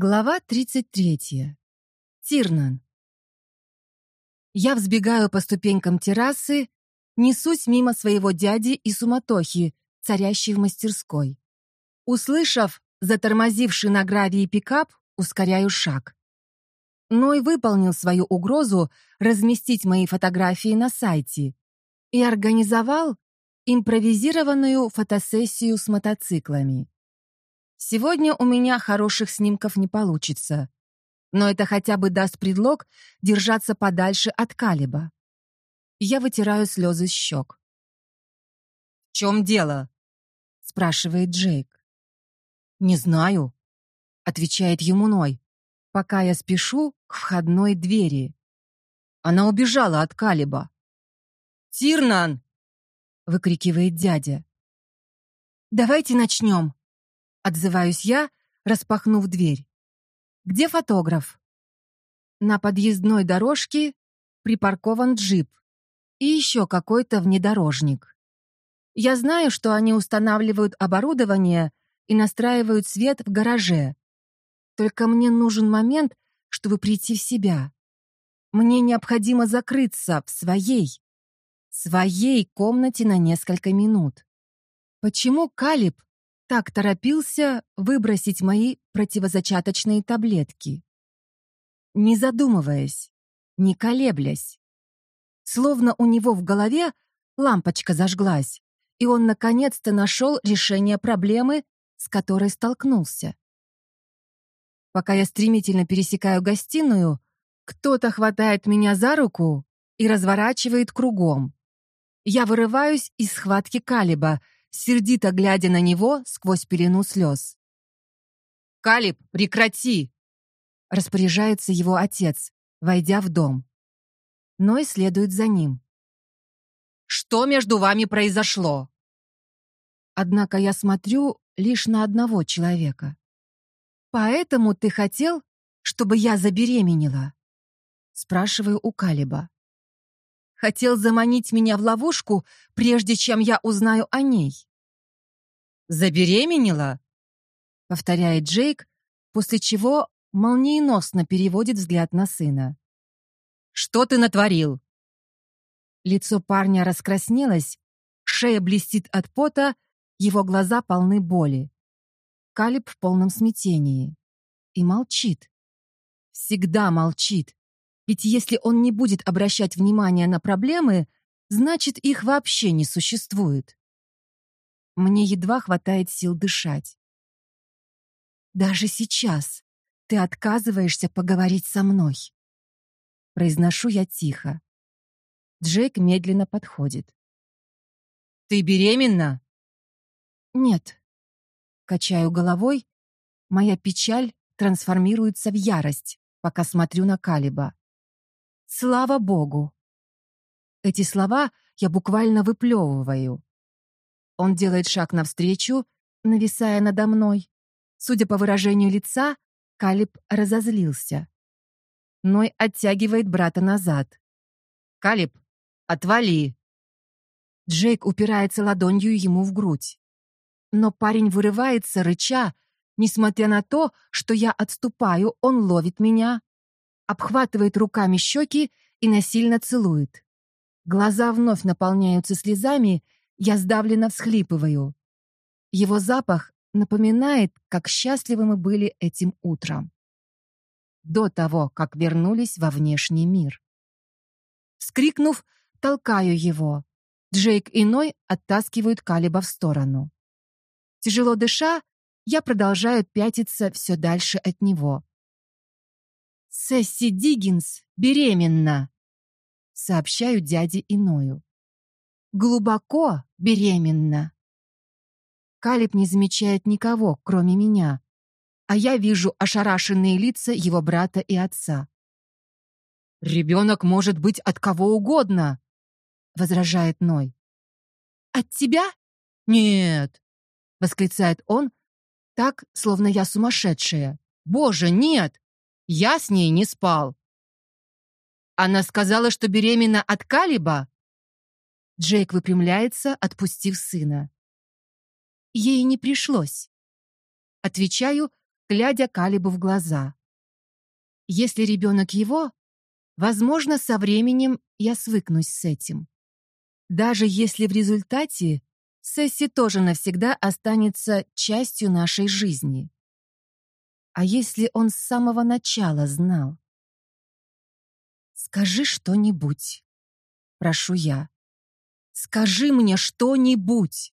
Глава 33. Тирнан. Я взбегаю по ступенькам террасы, несусь мимо своего дяди и суматохи, царящей в мастерской. Услышав затормозивший на гравии пикап, ускоряю шаг. Ной выполнил свою угрозу разместить мои фотографии на сайте и организовал импровизированную фотосессию с мотоциклами. Сегодня у меня хороших снимков не получится. Но это хотя бы даст предлог держаться подальше от Калиба. Я вытираю слезы с щек. «В чем дело?» — спрашивает Джейк. «Не знаю», — отвечает ему Ной, пока я спешу к входной двери. Она убежала от Калиба. «Тирнан!» — выкрикивает дядя. «Давайте начнем», Отзываюсь я, распахнув дверь. «Где фотограф?» На подъездной дорожке припаркован джип и еще какой-то внедорожник. Я знаю, что они устанавливают оборудование и настраивают свет в гараже. Только мне нужен момент, чтобы прийти в себя. Мне необходимо закрыться в своей, своей комнате на несколько минут. Почему Калиб так торопился выбросить мои противозачаточные таблетки. Не задумываясь, не колеблясь. Словно у него в голове лампочка зажглась, и он наконец-то нашел решение проблемы, с которой столкнулся. Пока я стремительно пересекаю гостиную, кто-то хватает меня за руку и разворачивает кругом. Я вырываюсь из схватки Калиба — сердито глядя на него сквозь пелену слез. «Калиб, прекрати!» Распоряжается его отец, войдя в дом. Ной следует за ним. «Что между вами произошло?» Однако я смотрю лишь на одного человека. «Поэтому ты хотел, чтобы я забеременела?» Спрашиваю у Калиба. Хотел заманить меня в ловушку, прежде чем я узнаю о ней. «Забеременела?» — повторяет Джейк, после чего молниеносно переводит взгляд на сына. «Что ты натворил?» Лицо парня раскраснелось, шея блестит от пота, его глаза полны боли. Калиб в полном смятении. И молчит. Всегда молчит. Ведь если он не будет обращать внимания на проблемы, значит, их вообще не существует. Мне едва хватает сил дышать. «Даже сейчас ты отказываешься поговорить со мной», произношу я тихо. Джейк медленно подходит. «Ты беременна?» «Нет». Качаю головой, моя печаль трансформируется в ярость, пока смотрю на Калиба. Слава Богу! Эти слова я буквально выплевываю. Он делает шаг навстречу, нависая надо мной. Судя по выражению лица, Калиб разозлился. Ной оттягивает брата назад. «Калиб, отвали!» Джейк упирается ладонью ему в грудь. Но парень вырывается, рыча. Несмотря на то, что я отступаю, он ловит меня, обхватывает руками щеки и насильно целует. Глаза вновь наполняются слезами, я сдавленно всхлипываю. Его запах напоминает, как счастливы мы были этим утром. До того, как вернулись во внешний мир. Вскрикнув, толкаю его. Джейк и Ной оттаскивают Калиба в сторону. Тяжело дыша, я продолжаю пятиться все дальше от него. «Сесси Диггинс беременна!» Сообщаю дяде Иною. «Глубоко беременна!» Калиб не замечает никого, кроме меня, а я вижу ошарашенные лица его брата и отца. «Ребенок может быть от кого угодно!» — возражает Ной. «От тебя?» «Нет!» — восклицает он, так, словно я сумасшедшая. «Боже, нет! Я с ней не спал. Она сказала, что беременна от Калиба? Джейк выпрямляется, отпустив сына. Ей не пришлось. Отвечаю, глядя Калибу в глаза. Если ребенок его, возможно, со временем я свыкнусь с этим. Даже если в результате Сесси тоже навсегда останется частью нашей жизни. А если он с самого начала знал? «Скажи что-нибудь», — прошу я. «Скажи мне что-нибудь».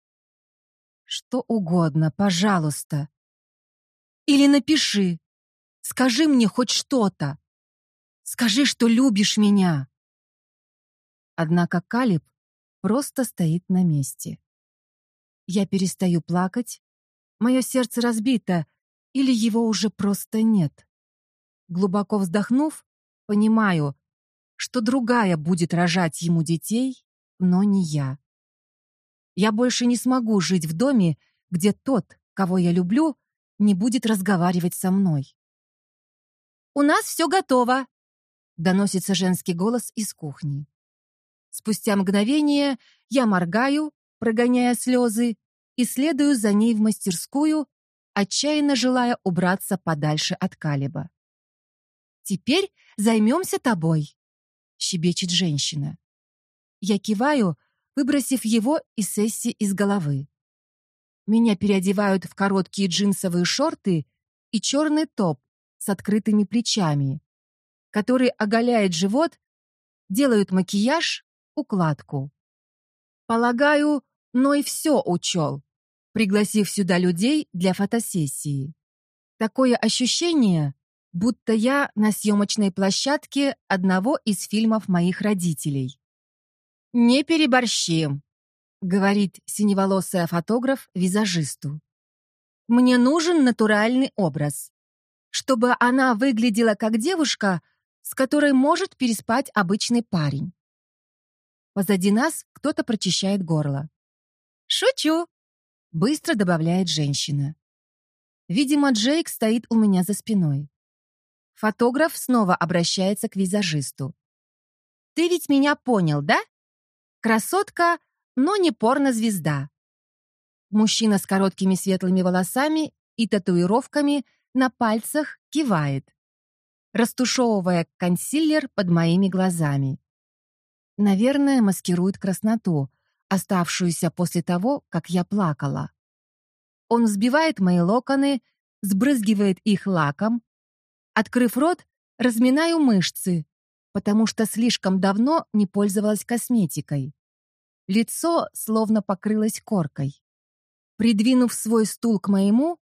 Что угодно, пожалуйста. Или напиши. Скажи мне хоть что-то. Скажи, что любишь меня. Однако Калиб просто стоит на месте. Я перестаю плакать, мое сердце разбито, или его уже просто нет. Глубоко вздохнув, понимаю, что другая будет рожать ему детей, но не я. Я больше не смогу жить в доме, где тот, кого я люблю, не будет разговаривать со мной. «У нас все готово!» — доносится женский голос из кухни. Спустя мгновение я моргаю, прогоняя слезы, и следую за ней в мастерскую, отчаянно желая убраться подальше от Калиба. «Теперь займемся тобой», — щебечет женщина. Я киваю, выбросив его и Сесси из головы. Меня переодевают в короткие джинсовые шорты и черный топ с открытыми плечами, который оголяет живот, делают макияж, укладку. Полагаю, но и все учел, пригласив сюда людей для фотосессии. Такое ощущение, будто я на съемочной площадке одного из фильмов моих родителей. «Не переборщим», — говорит синеволосая фотограф визажисту. «Мне нужен натуральный образ, чтобы она выглядела как девушка, с которой может переспать обычный парень». Позади нас кто-то прочищает горло. «Шучу!» — быстро добавляет женщина. Видимо, Джейк стоит у меня за спиной. Фотограф снова обращается к визажисту. «Ты ведь меня понял, да? Красотка, но не порнозвезда». Мужчина с короткими светлыми волосами и татуировками на пальцах кивает, растушевывая консилер под моими глазами. Наверное, маскирует красноту, оставшуюся после того, как я плакала. Он взбивает мои локоны, сбрызгивает их лаком. Открыв рот, разминаю мышцы, потому что слишком давно не пользовалась косметикой. Лицо словно покрылось коркой. Придвинув свой стул к моему,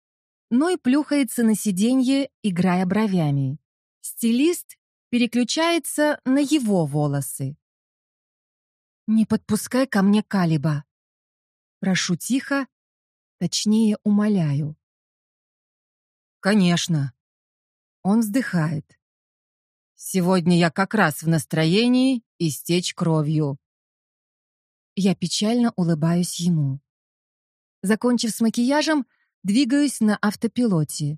Ной плюхается на сиденье, играя бровями. Стилист переключается на его волосы. «Не подпускай ко мне Калиба». Прошу тихо, точнее, умоляю. «Конечно». Он вздыхает. «Сегодня я как раз в настроении истечь кровью». Я печально улыбаюсь ему. Закончив с макияжем, двигаюсь на автопилоте.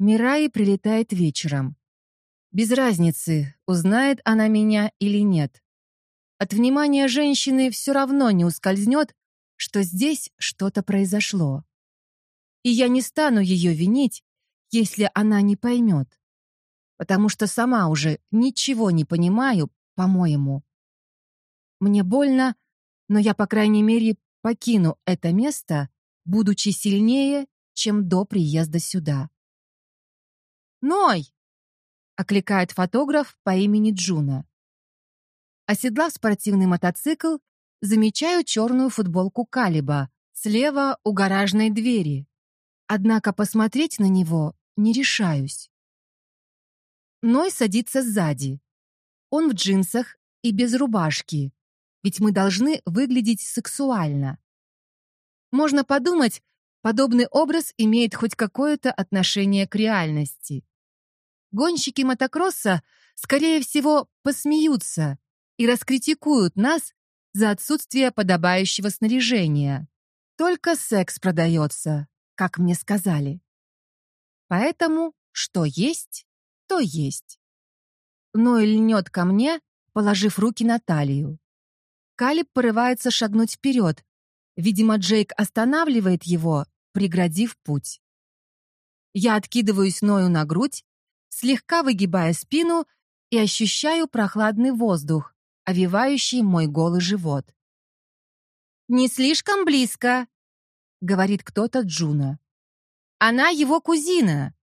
Мираи прилетает вечером. Без разницы, узнает она меня или нет. От внимания женщины все равно не ускользнет, что здесь что-то произошло. И я не стану ее винить, если она не поймет. Потому что сама уже ничего не понимаю, по-моему. Мне больно, но я, по крайней мере, покину это место, будучи сильнее, чем до приезда сюда. «Ной!» — окликает фотограф по имени Джуна. Оседлав спортивный мотоцикл, замечаю черную футболку Калиба слева у гаражной двери. Однако посмотреть на него не решаюсь. Ной садится сзади. Он в джинсах и без рубашки, ведь мы должны выглядеть сексуально. Можно подумать, подобный образ имеет хоть какое-то отношение к реальности. Гонщики мотокросса, скорее всего, посмеются, и раскритикуют нас за отсутствие подобающего снаряжения. Только секс продается, как мне сказали. Поэтому что есть, то есть. Ной льнет ко мне, положив руки на талию. Калиб порывается шагнуть вперед. Видимо, Джейк останавливает его, преградив путь. Я откидываюсь Ною на грудь, слегка выгибая спину и ощущаю прохладный воздух, овивающий мой голый живот. «Не слишком близко», — говорит кто-то Джуна. «Она его кузина».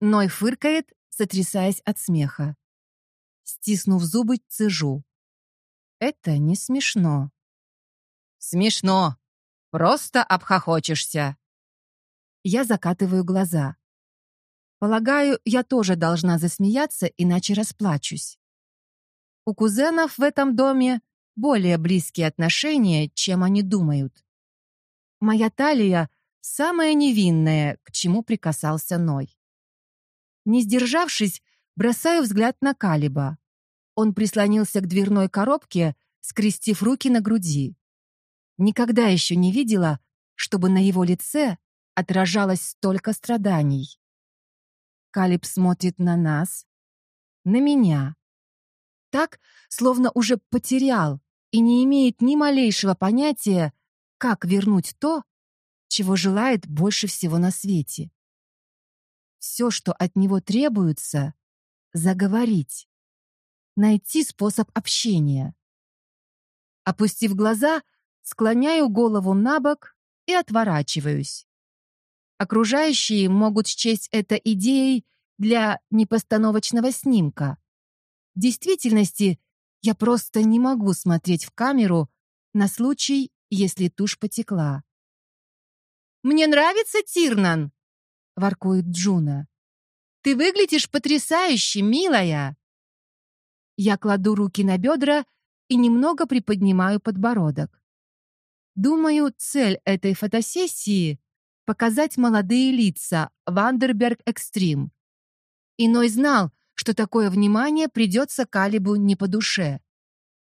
Ной фыркает, сотрясаясь от смеха. Стиснув зубы, цежу. Это не смешно. Смешно. Просто обхохочешься. Я закатываю глаза. Полагаю, я тоже должна засмеяться, иначе расплачусь. У кузенов в этом доме более близкие отношения, чем они думают. Моя талия — самая невинная, к чему прикасался Ной. Не сдержавшись, бросаю взгляд на Калиба. Он прислонился к дверной коробке, скрестив руки на груди. Никогда еще не видела, чтобы на его лице отражалось столько страданий. Калиб смотрит на нас, на меня. Так, словно уже потерял и не имеет ни малейшего понятия, как вернуть то, чего желает больше всего на свете. Все, что от него требуется — заговорить, найти способ общения. Опустив глаза, склоняю голову на бок и отворачиваюсь. Окружающие могут счесть это идеей для непостановочного снимка. В действительности я просто не могу смотреть в камеру на случай, если тушь потекла. «Мне нравится Тирнан!» — воркует Джуна. «Ты выглядишь потрясающе, милая!» Я кладу руки на бедра и немного приподнимаю подбородок. Думаю, цель этой фотосессии показать молодые лица Вандерберг Экстрим. И Ной знал, что такое внимание придется Калебу не по душе.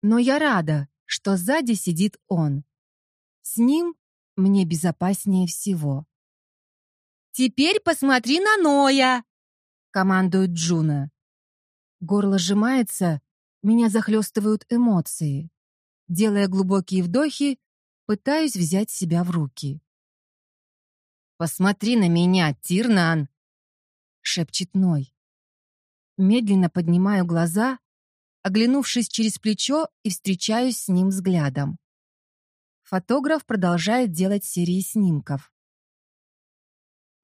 Но я рада, что сзади сидит он. С ним мне безопаснее всего. «Теперь посмотри на Ноя!» — командует Джуна. Горло сжимается, меня захлестывают эмоции. Делая глубокие вдохи, пытаюсь взять себя в руки. «Посмотри на меня, Тирнан!» — шепчет Ной. Медленно поднимаю глаза, оглянувшись через плечо и встречаюсь с ним взглядом. Фотограф продолжает делать серии снимков.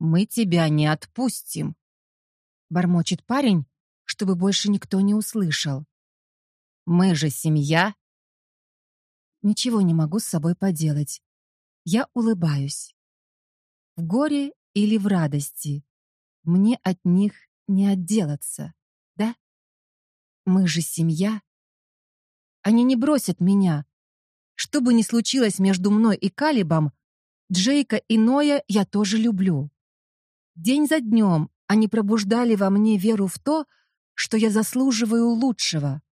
«Мы тебя не отпустим», — бормочет парень, чтобы больше никто не услышал. «Мы же семья». Ничего не могу с собой поделать. Я улыбаюсь в горе или в радости. Мне от них не отделаться, да? Мы же семья. Они не бросят меня. Что бы ни случилось между мной и Калибом, Джейка и Ноя я тоже люблю. День за днем они пробуждали во мне веру в то, что я заслуживаю лучшего,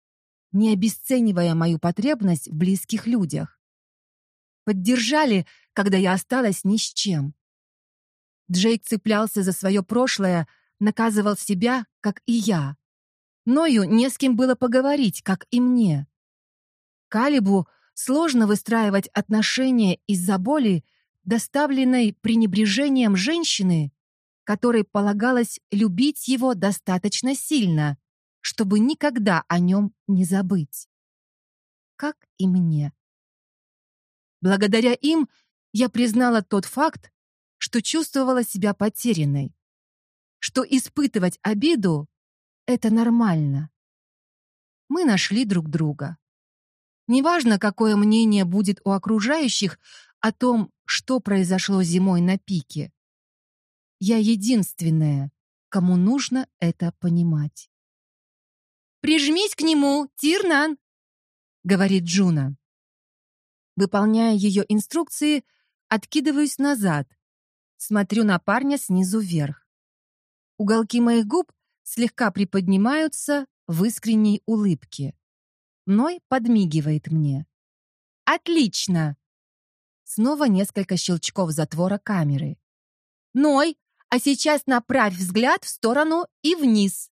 не обесценивая мою потребность в близких людях. Поддержали, когда я осталась ни с чем. Джейк цеплялся за свое прошлое, наказывал себя, как и я. Ною не с кем было поговорить, как и мне. Калибу сложно выстраивать отношения из-за боли, доставленной пренебрежением женщины, которой полагалось любить его достаточно сильно, чтобы никогда о нем не забыть. Как и мне. Благодаря им я признала тот факт, что чувствовала себя потерянной, что испытывать обиду — это нормально. Мы нашли друг друга. Неважно, какое мнение будет у окружающих о том, что произошло зимой на пике. Я единственная, кому нужно это понимать. «Прижмись к нему, Тирнан!» — говорит Джуна. Выполняя ее инструкции, откидываюсь назад, Смотрю на парня снизу вверх. Уголки моих губ слегка приподнимаются в искренней улыбке. Ной подмигивает мне. «Отлично!» Снова несколько щелчков затвора камеры. «Ной, а сейчас направь взгляд в сторону и вниз!»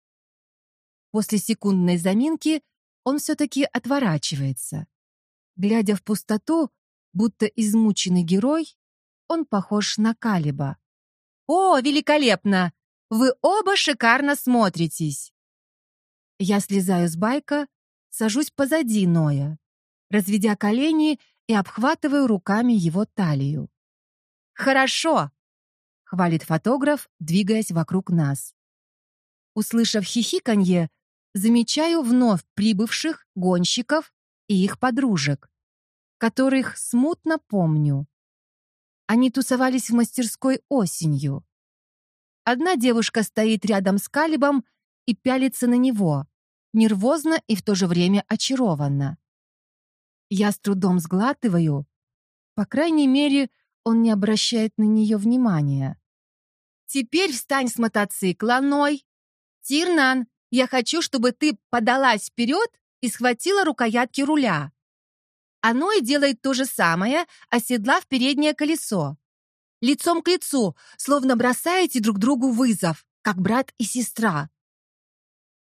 После секундной заминки он все-таки отворачивается. Глядя в пустоту, будто измученный герой, он похож на Калиба. О, великолепно! Вы оба шикарно смотритесь. Я слезаю с байка, сажусь позади Ноя, разведя колени и обхватываю руками его талию. «Хорошо!» — хвалит фотограф, двигаясь вокруг нас. Услышав хихиканье, замечаю вновь прибывших гонщиков и их подружек, которых смутно помню. Они тусовались в мастерской осенью. Одна девушка стоит рядом с Калибом и пялится на него, нервозно и в то же время очарованно. Я с трудом сглатываю. По крайней мере, он не обращает на нее внимания. «Теперь встань с мотоцикла, Ной. Тирнан, я хочу, чтобы ты подалась вперед и схватила рукоятки руля. Оно и делает то же самое, оседлав переднее колесо. Лицом к лицу, словно бросаете друг другу вызов, как брат и сестра.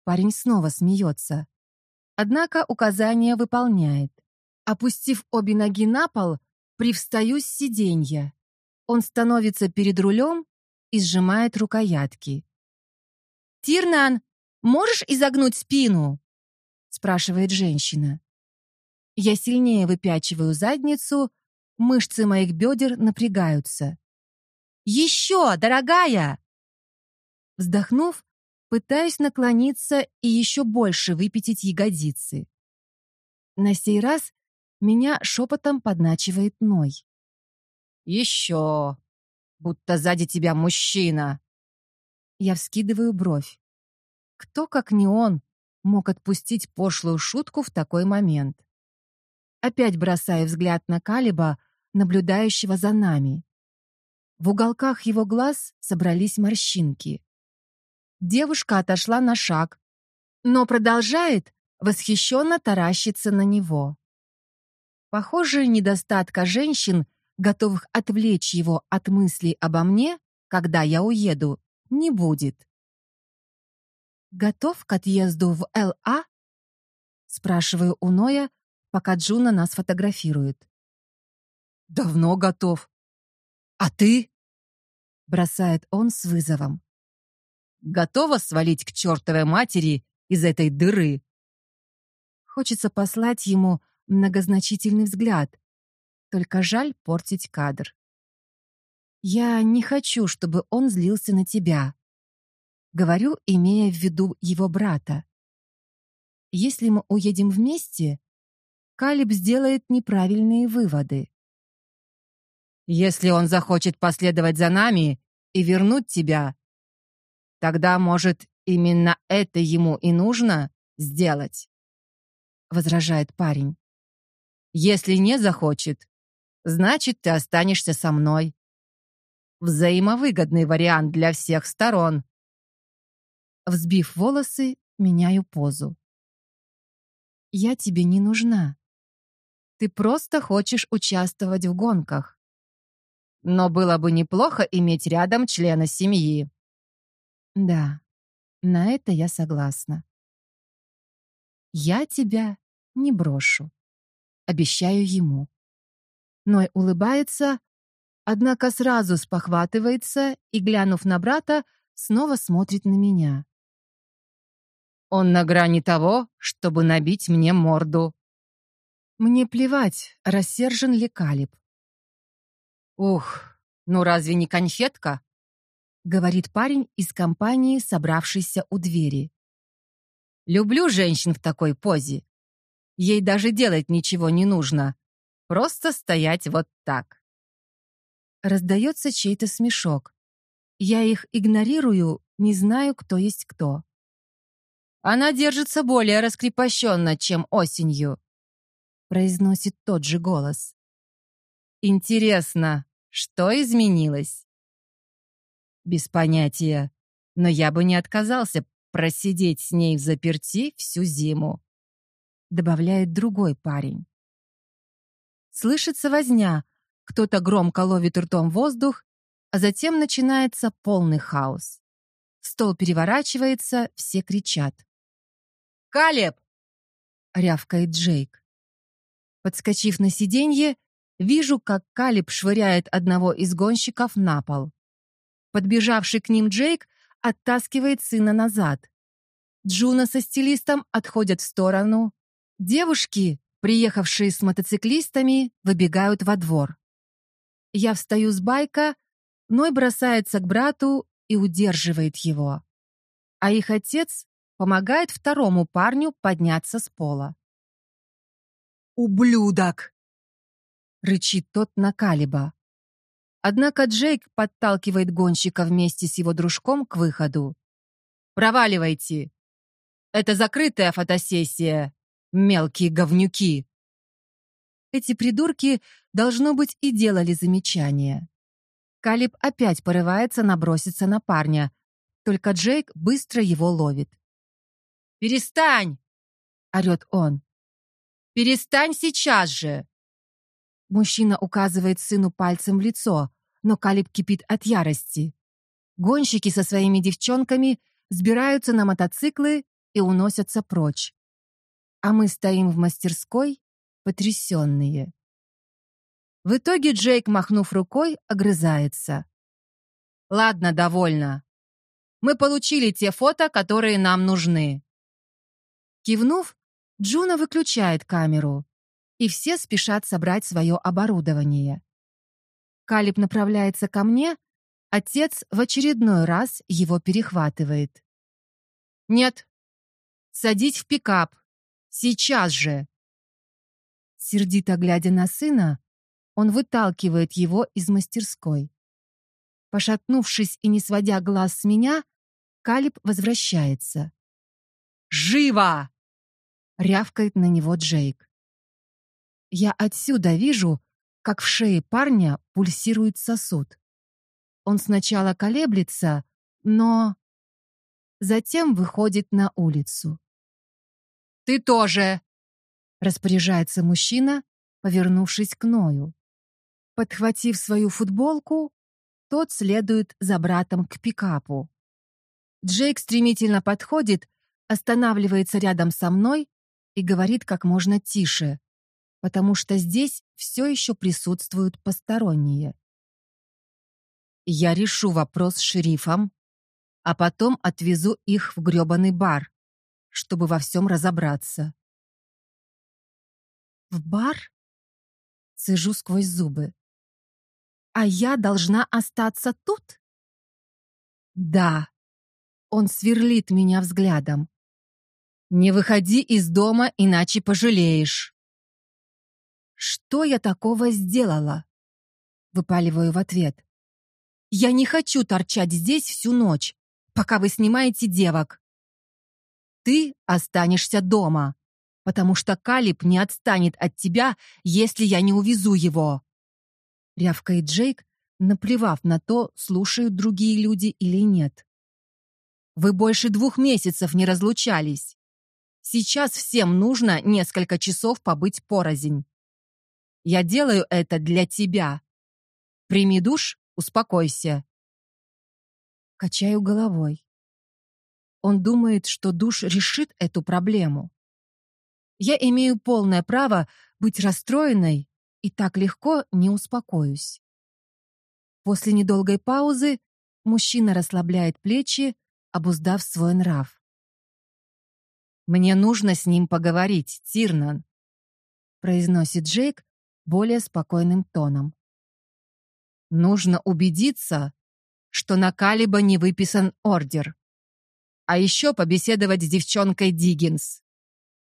Парень снова смеется. Однако указание выполняет. Опустив обе ноги на пол, привстаю с сиденья. Он становится перед рулем и сжимает рукоятки. «Тирнан, можешь изогнуть спину?» спрашивает женщина. Я сильнее выпячиваю задницу, мышцы моих бедер напрягаются. «Еще, дорогая!» Вздохнув, пытаюсь наклониться и еще больше выпятить ягодицы. На сей раз меня шепотом подначивает Ной. «Еще! Будто сзади тебя мужчина!» Я вскидываю бровь. Кто, как не он, мог отпустить пошлую шутку в такой момент? Опять бросаю взгляд на Калиба, наблюдающего за нами. В уголках его глаз собрались морщинки. Девушка отошла на шаг, но продолжает восхищенно таращиться на него. Похоже, недостатка женщин, готовых отвлечь его от мыслей обо мне, когда я уеду, не будет. «Готов к отъезду в Л.А.?» Спрашиваю у Ноя, пока Джуна нас фотографирует. «Давно готов. А ты?» Бросает он с вызовом. «Готова свалить к чертовой матери из этой дыры?» Хочется послать ему многозначительный взгляд. Только жаль портить кадр. «Я не хочу, чтобы он злился на тебя», Говорю, имея в виду его брата. Если мы уедем вместе, Калиб сделает неправильные выводы. Если он захочет последовать за нами и вернуть тебя, тогда, может, именно это ему и нужно сделать, возражает парень. Если не захочет, значит, ты останешься со мной. Взаимовыгодный вариант для всех сторон. Взбив волосы, меняю позу. «Я тебе не нужна. Ты просто хочешь участвовать в гонках. Но было бы неплохо иметь рядом члена семьи». «Да, на это я согласна. Я тебя не брошу. Обещаю ему». Ной улыбается, однако сразу спохватывается и, глянув на брата, снова смотрит на меня. Он на грани того, чтобы набить мне морду. Мне плевать, рассержен ли Калиб. Ух, ну разве не конфетка? Говорит парень из компании, собравшийся у двери. Люблю женщин в такой позе. Ей даже делать ничего не нужно. Просто стоять вот так. Раздается чей-то смешок. Я их игнорирую, не знаю, кто есть кто. Она держится более раскрепощенно, чем осенью», — произносит тот же голос. «Интересно, что изменилось?» «Без понятия, но я бы не отказался просидеть с ней в заперти всю зиму», — добавляет другой парень. Слышится возня, кто-то громко ловит ртом воздух, а затем начинается полный хаос. Стол переворачивается, все кричат. Калеб!» — рявкает Джейк. Подскочив на сиденье, вижу, как Калеб швыряет одного из гонщиков на пол. Подбежавший к ним Джейк оттаскивает сына назад. Джуна со стилистом отходят в сторону. Девушки, приехавшие с мотоциклистами, выбегают во двор. Я встаю с байка, Ной бросается к брату и удерживает его. А их отец помогает второму парню подняться с пола. «Ублюдок!» — рычит тот на Калиба. Однако Джейк подталкивает гонщика вместе с его дружком к выходу. «Проваливайте! Это закрытая фотосессия, мелкие говнюки!» Эти придурки, должно быть, и делали замечания. Калиб опять порывается наброситься на парня, только Джейк быстро его ловит. «Перестань!» — орет он. «Перестань сейчас же!» Мужчина указывает сыну пальцем в лицо, но Калиб кипит от ярости. Гонщики со своими девчонками сбираются на мотоциклы и уносятся прочь. А мы стоим в мастерской, потрясенные. В итоге Джейк, махнув рукой, огрызается. «Ладно, довольно. Мы получили те фото, которые нам нужны». Кивнув, Джуна выключает камеру, и все спешат собрать свое оборудование. Калиб направляется ко мне, отец в очередной раз его перехватывает. «Нет, садить в пикап. Сейчас же!» Сердито глядя на сына, он выталкивает его из мастерской. Пошатнувшись и не сводя глаз с меня, Калиб возвращается. «Живо!» — рявкает на него Джейк. Я отсюда вижу, как в шее парня пульсирует сосуд. Он сначала колеблется, но... Затем выходит на улицу. «Ты тоже!» — распоряжается мужчина, повернувшись к Ною. Подхватив свою футболку, тот следует за братом к пикапу. Джейк стремительно подходит, останавливается рядом со мной и говорит как можно тише, потому что здесь все еще присутствуют посторонние. Я решу вопрос с шерифом, а потом отвезу их в грёбаный бар, чтобы во всем разобраться. В бар? Цежу сквозь зубы. А я должна остаться тут? Да. Он сверлит меня взглядом. Не выходи из дома, иначе пожалеешь. Что я такого сделала? Выпаливаю в ответ. Я не хочу торчать здесь всю ночь, пока вы снимаете девок. Ты останешься дома, потому что Калиб не отстанет от тебя, если я не увезу его рявкает Джейк, наплевав на то, слушают другие люди или нет. Вы больше двух месяцев не разлучались. Сейчас всем нужно несколько часов побыть порознь. Я делаю это для тебя. Прими душ, успокойся. Качаю головой. Он думает, что душ решит эту проблему. Я имею полное право быть расстроенной и так легко не успокоюсь. После недолгой паузы мужчина расслабляет плечи, обуздав свой нрав. «Мне нужно с ним поговорить, Тирнан», произносит Джейк более спокойным тоном. «Нужно убедиться, что на Калиба не выписан ордер. А еще побеседовать с девчонкой Диггинс.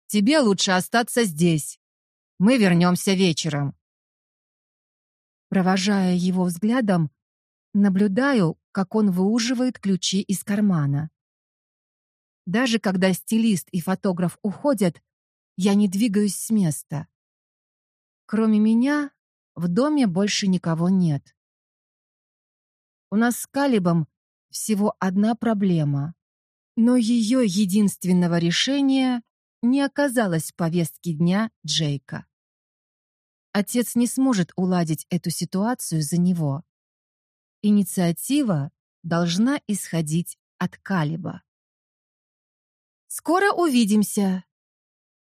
Тебе лучше остаться здесь. Мы вернемся вечером». Провожая его взглядом, наблюдаю, как он выуживает ключи из кармана. Даже когда стилист и фотограф уходят, я не двигаюсь с места. Кроме меня, в доме больше никого нет. У нас с Калибом всего одна проблема, но ее единственного решения не оказалось в повестке дня Джейка. Отец не сможет уладить эту ситуацию за него. Инициатива должна исходить от Калиба. «Скоро увидимся!»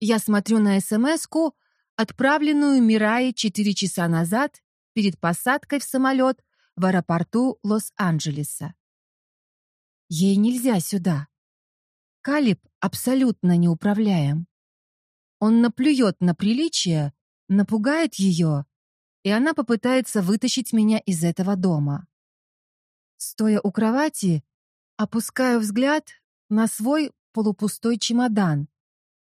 Я смотрю на СМС-ку, отправленную Мирае 4 часа назад перед посадкой в самолет в аэропорту Лос-Анджелеса. Ей нельзя сюда. Калиб абсолютно неуправляем. Он наплюет на приличие, напугает ее, и она попытается вытащить меня из этого дома. Стоя у кровати, опускаю взгляд на свой полупустой чемодан,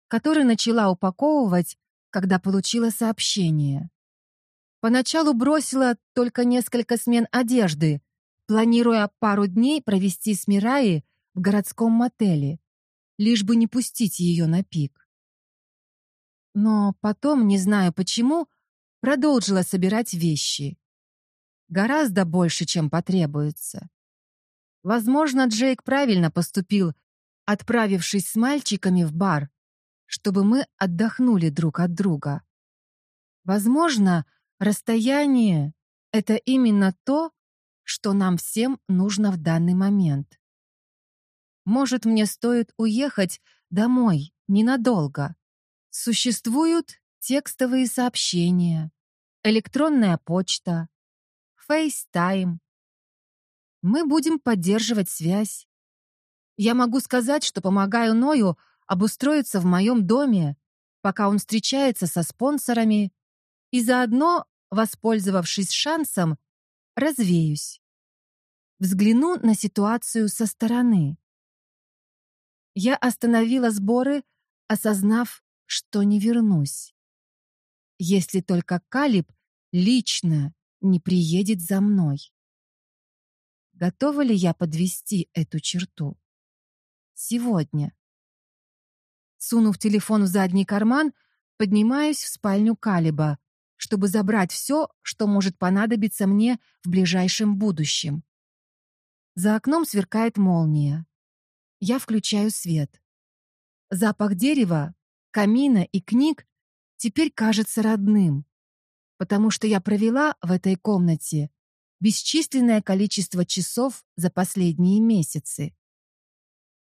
который начала упаковывать, когда получила сообщение. Поначалу бросила только несколько смен одежды, планируя пару дней провести с Мираей в городском мотеле, лишь бы не пустить ее на пик. Но потом, не знаю почему, продолжила собирать вещи. Гораздо больше, чем потребуется. Возможно, Джейк правильно поступил, отправившись с мальчиками в бар, чтобы мы отдохнули друг от друга. Возможно, расстояние — это именно то, что нам всем нужно в данный момент. Может, мне стоит уехать домой ненадолго. Существуют текстовые сообщения, электронная почта, FaceTime. Мы будем поддерживать связь. Я могу сказать, что помогаю Ною обустроиться в моем доме, пока он встречается со спонсорами, и заодно, воспользовавшись шансом, развеюсь. Взгляну на ситуацию со стороны. Я остановила сборы, осознав, что не вернусь. Если только Калиб лично не приедет за мной. Готова ли я подвести эту черту? Сегодня. Сунув телефон в задний карман, поднимаюсь в спальню Калиба, чтобы забрать все, что может понадобиться мне в ближайшем будущем. За окном сверкает молния. Я включаю свет. Запах дерева, камина и книг теперь кажется родным, потому что я провела в этой комнате бесчисленное количество часов за последние месяцы.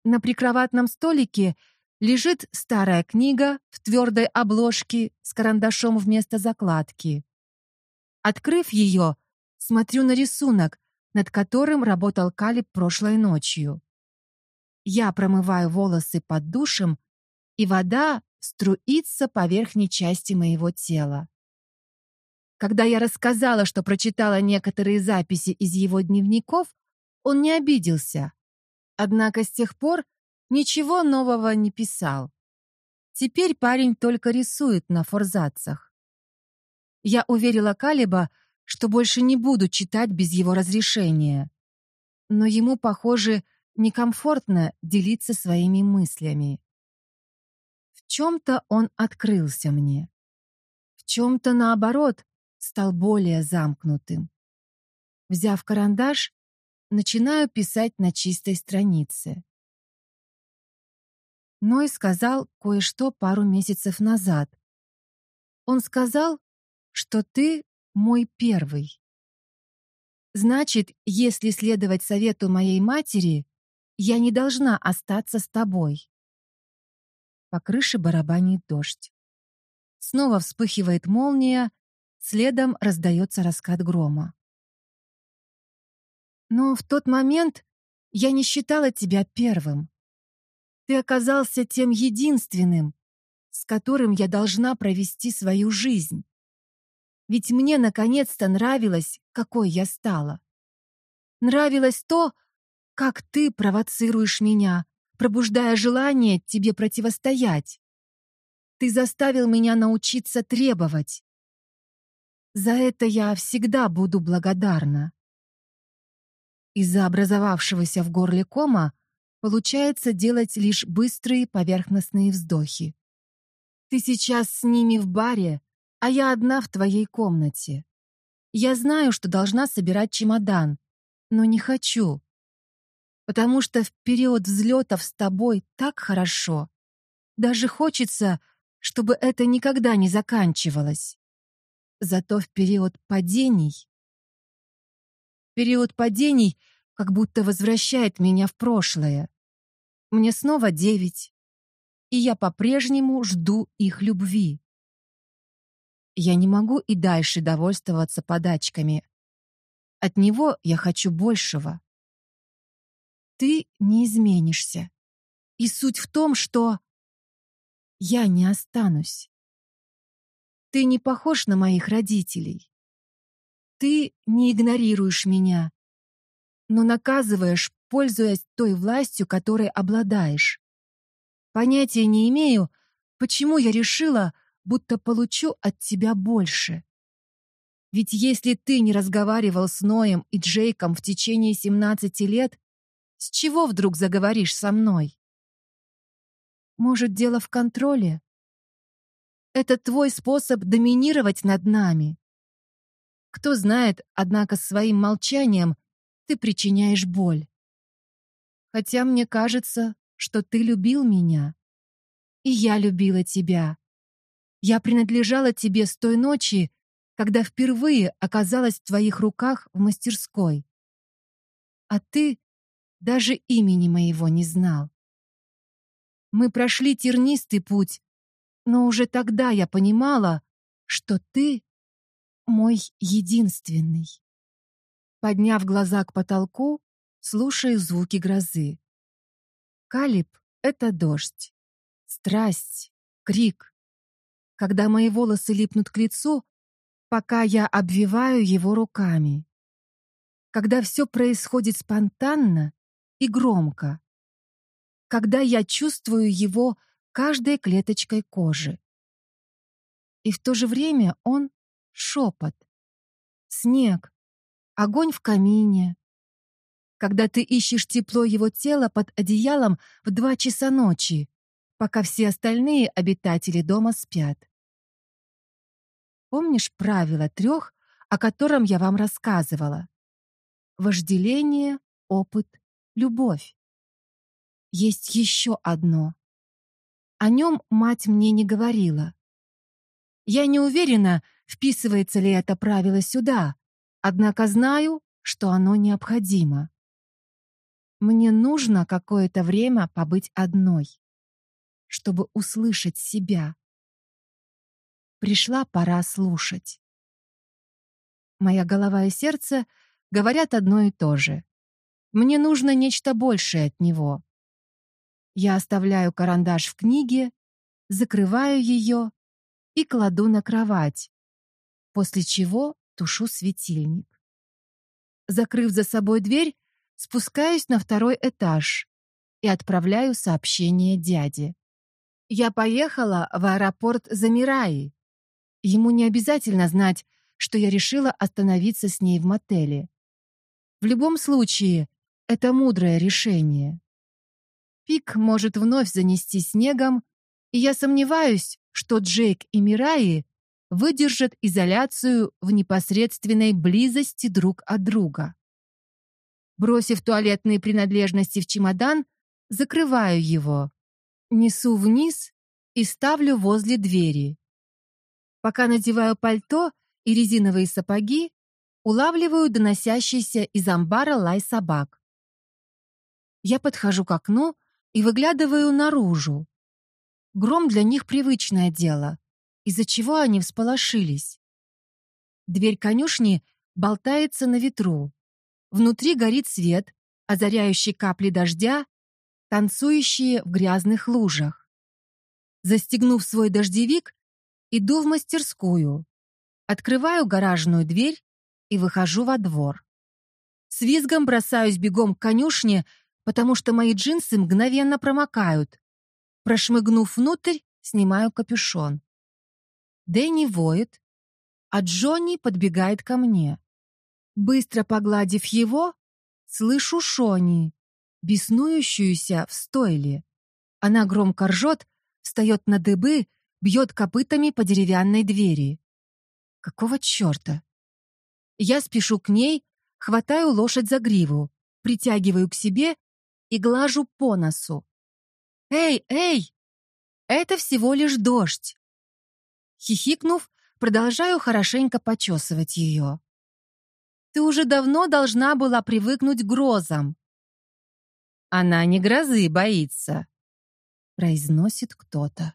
На прикроватном столике лежит старая книга в твердой обложке с карандашом вместо закладки. Открыв ее, смотрю на рисунок, над которым работал Калиб прошлой ночью. Я промываю волосы под душем, и вода струится по верхней части моего тела. Когда я рассказала, что прочитала некоторые записи из его дневников, он не обиделся. Однако с тех пор ничего нового не писал. Теперь парень только рисует на форзацах. Я уверила Калиба, что больше не буду читать без его разрешения. Но ему, похоже, некомфортно делиться своими мыслями. В чем-то он открылся мне. В чем-то, наоборот, стал более замкнутым. Взяв карандаш, начинаю писать на чистой странице. Ной сказал кое-что пару месяцев назад. Он сказал, что ты мой первый. Значит, если следовать совету моей матери, я не должна остаться с тобой. По крыше барабанит дождь. Снова вспыхивает молния, следом раздается раскат грома. Но в тот момент я не считала тебя первым. Ты оказался тем единственным, с которым я должна провести свою жизнь. Ведь мне наконец-то нравилось, какой я стала. Нравилось то, как ты провоцируешь меня, пробуждая желание тебе противостоять. Ты заставил меня научиться требовать. За это я всегда буду благодарна. Из-за образовавшегося в горле кома получается делать лишь быстрые поверхностные вздохи. Ты сейчас с ними в баре, а я одна в твоей комнате. Я знаю, что должна собирать чемодан, но не хочу потому что в период взлетов с тобой так хорошо. Даже хочется, чтобы это никогда не заканчивалось. Зато в период падений... Период падений как будто возвращает меня в прошлое. Мне снова девять, и я по-прежнему жду их любви. Я не могу и дальше довольствоваться подачками. от него я хочу большего. Ты не изменишься. И суть в том, что я не останусь. Ты не похож на моих родителей. Ты не игнорируешь меня, но наказываешь, пользуясь той властью, которой обладаешь. Понятия не имею, почему я решила, будто получу от тебя больше. Ведь если ты не разговаривал с Ноем и Джейком в течение 17 лет, с чего вдруг заговоришь со мной? Может, дело в контроле? Это твой способ доминировать над нами. Кто знает, однако своим молчанием ты причиняешь боль. Хотя мне кажется, что ты любил меня. И я любила тебя. Я принадлежала тебе с той ночи, когда впервые оказалась в твоих руках в мастерской. А ты даже имени моего не знал. Мы прошли тернистый путь, но уже тогда я понимала, что ты мой единственный. Подняв глаза к потолку, слушаю звуки грозы. Калиб — это дождь, страсть, крик. Когда мои волосы липнут к лицу, пока я обвиваю его руками. Когда все происходит спонтанно и громко. Когда я чувствую его каждой клеточкой кожи. И в то же время он — шепот, снег, огонь в камине. Когда ты ищешь тепло его тела под одеялом в два часа ночи, пока все остальные обитатели дома спят. Помнишь правило трех, о котором я вам рассказывала? Вожделение, опыт, любовь. Есть еще одно. О нем мать мне не говорила. Я не уверена, вписывается ли это правило сюда, однако знаю, что оно необходимо. Мне нужно какое-то время побыть одной, чтобы услышать себя. Пришла пора слушать. Моя голова и сердце говорят одно и то же. Мне нужно нечто большее от него. Я оставляю карандаш в книге, закрываю ее и кладу на кровать, после чего тушу светильник. Закрыв за собой дверь, спускаюсь на второй этаж и отправляю сообщение дяде. Я поехала в аэропорт Замираи. Ему не обязательно знать, что я решила остановиться с ней в мотеле. В любом случае, это мудрое решение. Пик может вновь занести снегом, и я сомневаюсь, что Джейк и Мираи выдержат изоляцию в непосредственной близости друг от друга. Бросив туалетные принадлежности в чемодан, закрываю его, несу вниз и ставлю возле двери. Пока надеваю пальто и резиновые сапоги, улавливаю доносящийся из амбара лай собак. Я подхожу к окну и выглядываю наружу. Гром для них привычное дело, из-за чего они всполошились. Дверь конюшни болтается на ветру. Внутри горит свет, озаряющий капли дождя, танцующие в грязных лужах. Застегнув свой дождевик, иду в мастерскую, открываю гаражную дверь и выхожу во двор. С визгом бросаюсь бегом к конюшне, потому что мои джинсы мгновенно промокают. Прошмыгнув внутрь, снимаю капюшон. Дэнни воет, а Джонни подбегает ко мне. Быстро погладив его, слышу Шони, беснующуюся в стойле. Она громко ржет, встает на дыбы, бьет копытами по деревянной двери. Какого черта? Я спешу к ней, хватаю лошадь за гриву, притягиваю к себе и глажу по носу. «Эй, эй! Это всего лишь дождь!» Хихикнув, продолжаю хорошенько почесывать ее. «Ты уже давно должна была привыкнуть к грозам». «Она не грозы боится», — произносит кто-то.